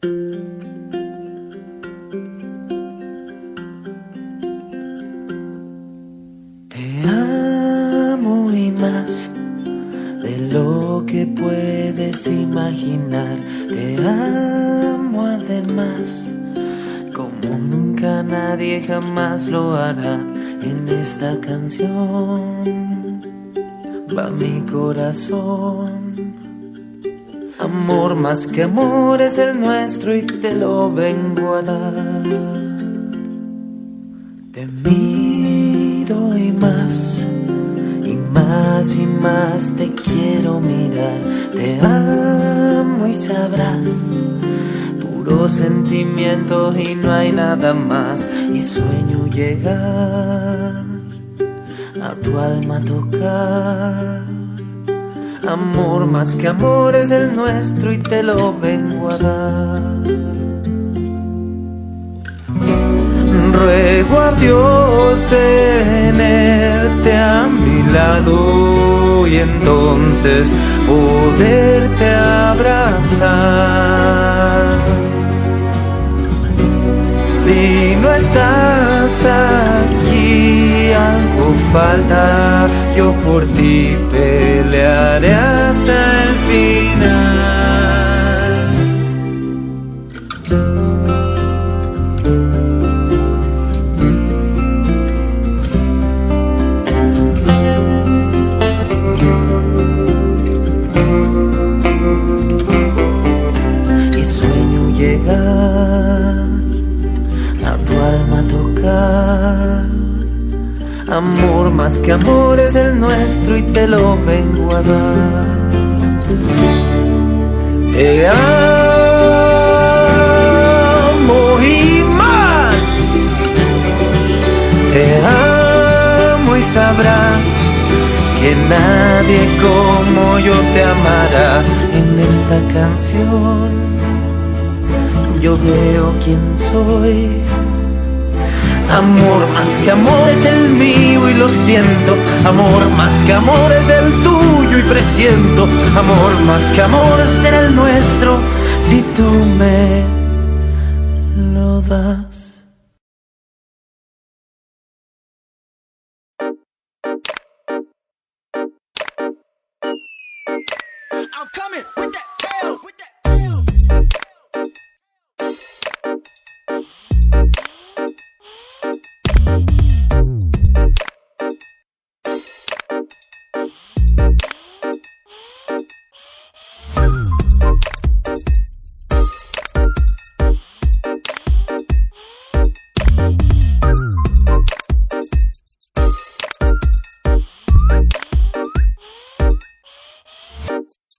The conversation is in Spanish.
Te amo y más de lo que puedes imaginar. Te amo además como nunca nadie jamás lo hará en esta canción. Va mi corazón. Amor más que amor es el nuestro y te lo vengo a dar. Te miro y más, y más y más te quiero mirar. Te amo y sabrás, puro sentimiento y no hay nada más. Y sueño llegar a tu alma tocar. Amor más que amor es el nuestro y te lo vengo a dar. Ruego a Dios tenerte a mi lado y entonces poderte abrazar. Si no estás algo falta, yo por ti pelearé hasta el final. Amor más que amor es el nuestro y te lo vengo a dar. Te amo y más. Te amo y sabrás que nadie como yo te amará en esta canción. Yo veo quién soy. Amor más que amor es el mío y lo siento. Amor más que amor es el tuyo y presiento. Amor más que amor será el nuestro si tú me lo das. I'm coming with that tail, with that